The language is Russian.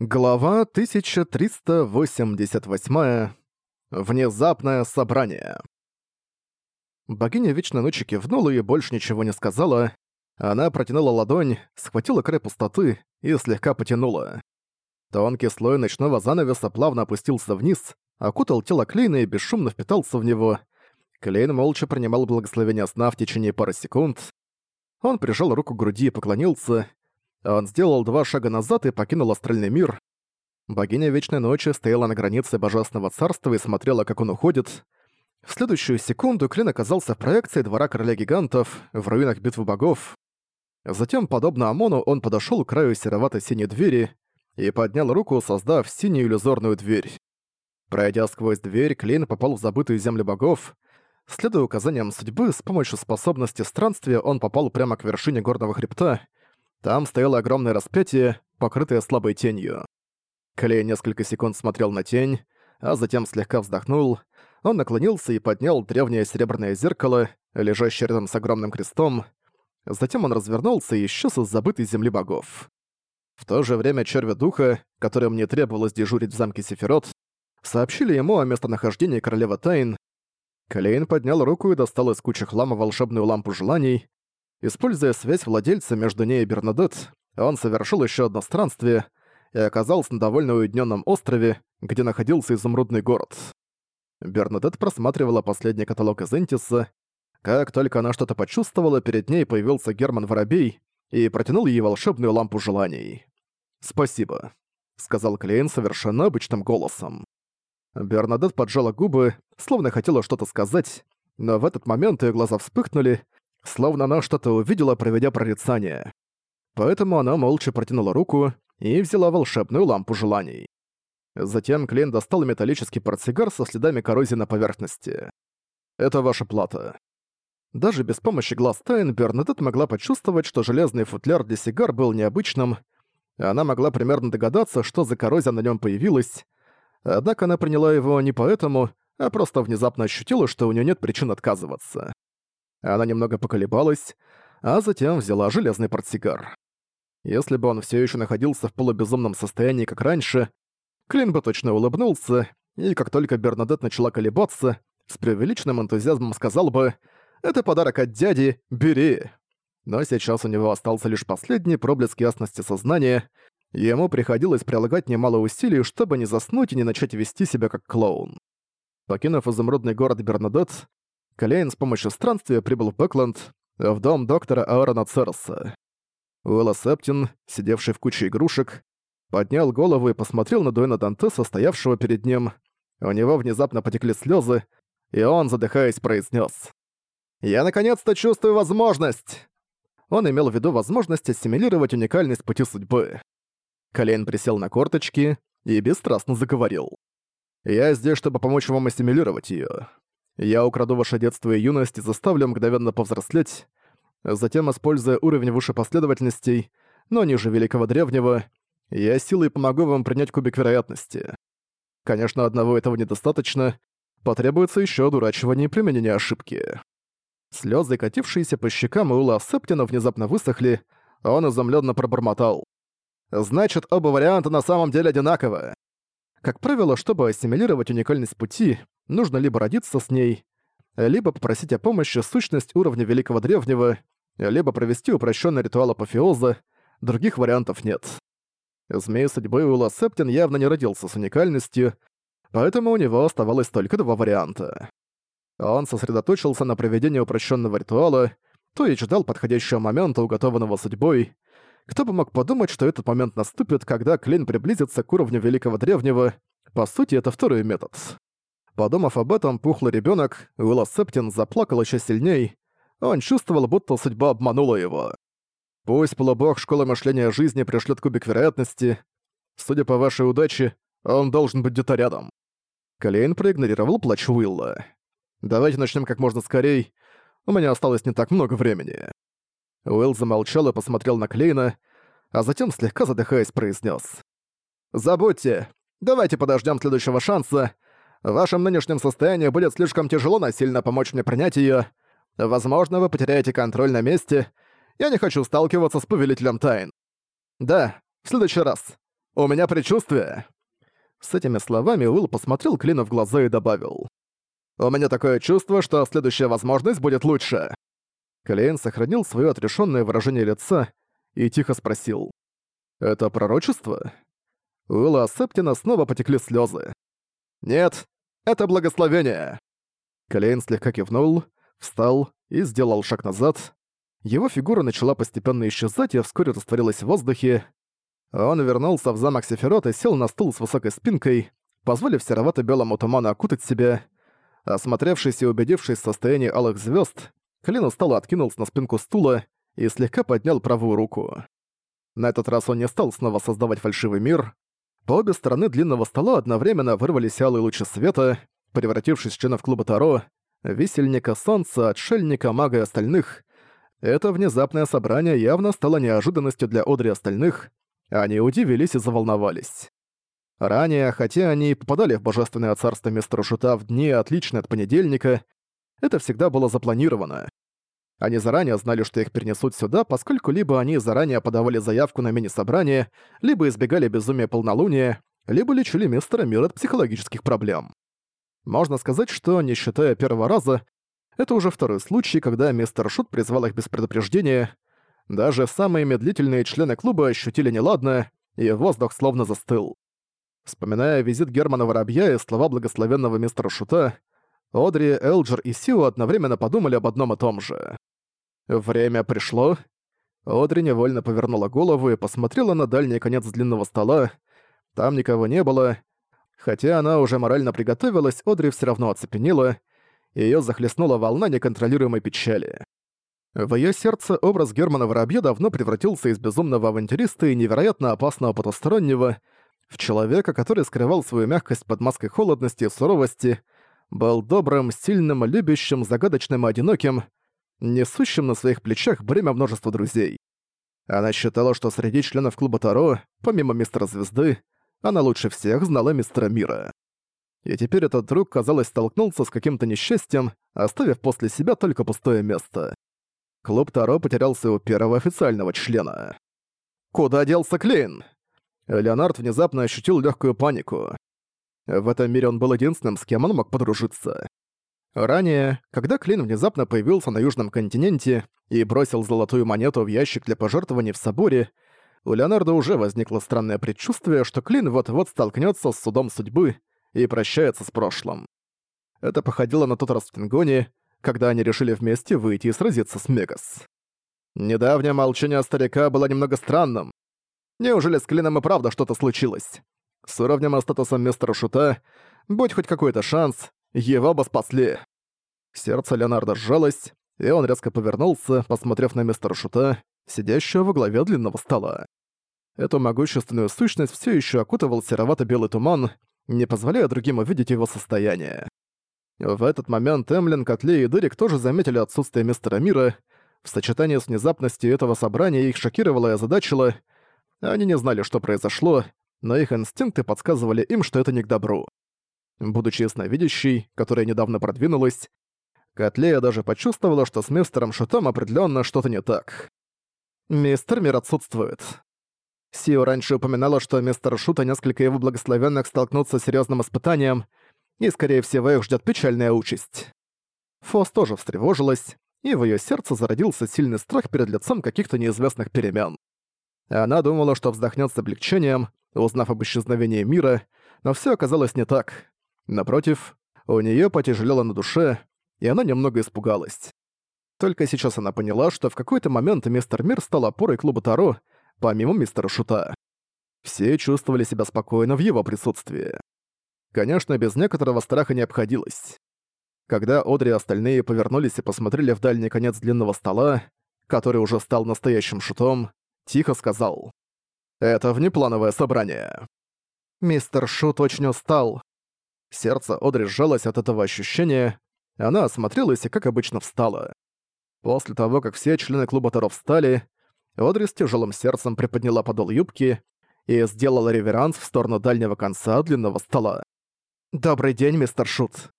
Глава 1388. Внезапное собрание. Богиня Вечной Ночи кивнула и больше ничего не сказала. Она протянула ладонь, схватила край пустоты и слегка потянула. Тонкий слой ночного занавеса плавно опустился вниз, окутал тело Клейна и бесшумно впитался в него. Клейн молча принимал благословение сна в течение пары секунд. Он прижал руку к груди и поклонился, он сделал два шага назад и покинул астральный мир. Богиня Вечной Ночи стояла на границе Божественного Царства и смотрела, как он уходит. В следующую секунду Клин оказался в проекции Двора Короля Гигантов, в руинах Битвы Богов. Затем, подобно Амону, он подошёл к краю сероватой синей двери и поднял руку, создав синюю иллюзорную дверь. Пройдя сквозь дверь, Клин попал в забытую землю богов. Следуя указаниям судьбы, с помощью способности странствия он попал прямо к вершине горного хребта, там стояло огромное распятие, покрытое слабой тенью. Клей несколько секунд смотрел на тень, а затем слегка вздохнул. Он наклонился и поднял древнее серебряное зеркало, лежащее рядом с огромным крестом. Затем он развернулся и исчез из забытой земли богов. В то же время черви духа, которым не требовалось дежурить в замке Сефирот, сообщили ему о местонахождении королевы Тайн. Клейн поднял руку и достал из кучи хлама волшебную лампу желаний, Используя связь владельца между ней и Бернадет, он совершил еще одно странствие и оказался на довольно уединенном острове, где находился изумрудный город. Бернадет просматривала последний каталог из Энтиса. Как только она что-то почувствовала, перед ней появился Герман Воробей и протянул ей волшебную лампу желаний. «Спасибо», — сказал Клейн совершенно обычным голосом. Бернадет поджала губы, словно хотела что-то сказать, но в этот момент ее глаза вспыхнули, словно она что-то увидела, проведя прорицание. Поэтому она молча протянула руку и взяла волшебную лампу желаний. Затем Клейн достал металлический портсигар со следами коррозии на поверхности. «Это ваша плата». Даже без помощи глаз Тайн Бернадет могла почувствовать, что железный футляр для сигар был необычным, она могла примерно догадаться, что за коррозия на нем появилась, однако она приняла его не поэтому, а просто внезапно ощутила, что у нее нет причин отказываться. Она немного поколебалась, а затем взяла железный портсигар. Если бы он все еще находился в полубезумном состоянии, как раньше, Клин бы точно улыбнулся, и как только Бернадет начала колебаться, с преувеличенным энтузиазмом сказал бы «Это подарок от дяди, бери!». Но сейчас у него остался лишь последний проблеск ясности сознания, ему приходилось прилагать немало усилий, чтобы не заснуть и не начать вести себя как клоун. Покинув изумрудный город Бернадет, Калейн с помощью странствия прибыл в Бэкленд, в дом доктора Аарона Церса. Уэлла Септин, сидевший в куче игрушек, поднял голову и посмотрел на Дуэна Дантеса, стоявшего перед ним. У него внезапно потекли слезы, и он, задыхаясь, произнес: «Я наконец-то чувствую возможность!» Он имел в виду возможность ассимилировать уникальность пути судьбы. Колейн присел на корточки и бесстрастно заговорил. «Я здесь, чтобы помочь вам ассимилировать её. Я украду ваше детство и юность и заставлю мгновенно повзрослеть, затем, используя уровень выше последовательностей, но ниже Великого Древнего, я силой помогу вам принять кубик вероятности. Конечно, одного этого недостаточно, потребуется еще дурачивание и применение ошибки. Слезы, катившиеся по щекам Ула Септина, внезапно высохли, а он изумленно пробормотал. «Значит, оба варианта на самом деле одинаковы. Как правило, чтобы ассимилировать уникальность пути, нужно либо родиться с ней, либо попросить о помощи сущность уровня Великого Древнего, либо провести упрощенный ритуал апофеоза, других вариантов нет. Змей судьбы Уилла Септин явно не родился с уникальностью, поэтому у него оставалось только два варианта. Он сосредоточился на проведении упрощенного ритуала, то и ждал подходящего момента, уготованного судьбой, кто бы мог подумать, что этот момент наступит, когда Клин приблизится к уровню Великого Древнего. По сути, это второй метод. Подумав об этом, пухлый ребенок Уилла Септин заплакал еще сильней. Он чувствовал, будто судьба обманула его. Пусть полубог Школы Мышления Жизни пришлет кубик вероятности. Судя по вашей удаче, он должен быть где-то рядом. Клейн проигнорировал плач Уилла. «Давайте начнем как можно скорей. У меня осталось не так много времени». Уилл замолчал и посмотрел на Клейна, а затем, слегка задыхаясь, произнес: «Забудьте! Давайте подождем следующего шанса. В вашем нынешнем состоянии будет слишком тяжело насильно помочь мне принять ее. Возможно, вы потеряете контроль на месте. Я не хочу сталкиваться с Повелителем Тайн. Да, в следующий раз. У меня предчувствие!» С этими словами Уилл посмотрел Клину в глаза и добавил. «У меня такое чувство, что следующая возможность будет лучше!» Клейн сохранил свое отрешенное выражение лица и тихо спросил. «Это пророчество?» У Уилла Септина снова потекли слезы. «Нет, это благословение!» Клейн слегка кивнул, встал и сделал шаг назад. Его фигура начала постепенно исчезать и вскоре растворилась в воздухе. Он вернулся в замок Сефирот и сел на стул с высокой спинкой, позволив серовато-белому туману окутать себя. Осмотревшись и убедившись в состоянии алых звезд, Клин устало откинулся на спинку стула и слегка поднял правую руку. На этот раз он не стал снова создавать фальшивый мир. По обе стороны длинного стола одновременно вырвались алые лучи света, превратившись в членов клуба Таро, висельника солнца, отшельника, мага и остальных. Это внезапное собрание явно стало неожиданностью для Одри остальных, они удивились и заволновались. Ранее, хотя они попадали в Божественное Царство Мистера Шута в дни, отличные от понедельника, это всегда было запланировано. Они заранее знали, что их перенесут сюда, поскольку либо они заранее подавали заявку на мини-собрание, либо избегали безумия полнолуния, либо лечили мистера Мира от психологических проблем. Можно сказать, что, не считая первого раза, это уже второй случай, когда мистер Шут призвал их без предупреждения. Даже самые медлительные члены клуба ощутили неладное, и воздух словно застыл. Вспоминая визит Германа Воробья и слова благословенного мистера Шута, Одри, Элджер и Сиу одновременно подумали об одном и том же. Время пришло. Одри невольно повернула голову и посмотрела на дальний конец длинного стола. Там никого не было. Хотя она уже морально приготовилась, Одри все равно оцепенела, её захлестнула волна неконтролируемой печали. В её сердце образ Германа Воробья давно превратился из безумного авантюриста и невероятно опасного потустороннего в человека, который скрывал свою мягкость под маской холодности и суровости, был добрым, сильным, любящим, загадочным и одиноким, несущим на своих плечах бремя множества друзей. Она считала, что среди членов клуба Таро, помимо Мистера Звезды, она лучше всех знала Мистера Мира. И теперь этот друг, казалось, столкнулся с каким-то несчастьем, оставив после себя только пустое место. Клуб Таро потерялся у первого официального члена. Куда делся Клейн? Леонард внезапно ощутил легкую панику. В этом мире он был единственным, с кем он мог подружиться. Ранее, когда Клин внезапно появился на Южном континенте и бросил золотую монету в ящик для пожертвований в соборе, у Леонарда уже возникло странное предчувствие, что Клин вот-вот столкнется с судом судьбы и прощается с прошлым. Это походило на тот раз в Тингоне, когда они решили вместе выйти и сразиться с Мегас. Недавнее молчание старика было немного странным. Неужели с Клином и правда что-то случилось? С уровнем и статусом мистера Шута, будь хоть какой-то шанс, его бы спасли. Сердце Леонарда сжалось, и он резко повернулся, посмотрев на мистера Шута, сидящего во главе длинного стола. Эту могущественную сущность все еще окутывал серовато-белый туман, не позволяя другим увидеть его состояние. В этот момент Эмлин, Котле и Дерек тоже заметили отсутствие мистера Мира. В сочетании с внезапностью этого собрания их шокировало и озадачило. Они не знали, что произошло, но их инстинкты подсказывали им, что это не к добру. Будучи ясновидящей, которая недавно продвинулась, Котлея даже почувствовала, что с мистером Шутом определенно что-то не так. Мистер Мир отсутствует. Сио раньше упоминала, что мистер Шута несколько его благословенных столкнутся с серьезным испытанием, и, скорее всего, их ждет печальная участь. Фос тоже встревожилась, и в ее сердце зародился сильный страх перед лицом каких-то неизвестных перемен. Она думала, что вздохнет с облегчением, узнав об исчезновении мира, но все оказалось не так. Напротив, у нее потяжелело на душе, и она немного испугалась. Только сейчас она поняла, что в какой-то момент мистер Мир стал опорой клуба Таро, помимо мистера Шута. Все чувствовали себя спокойно в его присутствии. Конечно, без некоторого страха не обходилось. Когда Одри и остальные повернулись и посмотрели в дальний конец длинного стола, который уже стал настоящим шутом, тихо сказал. «Это внеплановое собрание». Мистер Шут очень устал. Сердце Одри сжалось от этого ощущения, она осмотрелась и, как обычно, встала. После того, как все члены клуба Таро встали, Одри с тяжелым сердцем приподняла подол юбки и сделала реверанс в сторону дальнего конца длинного стола. «Добрый день, мистер Шут».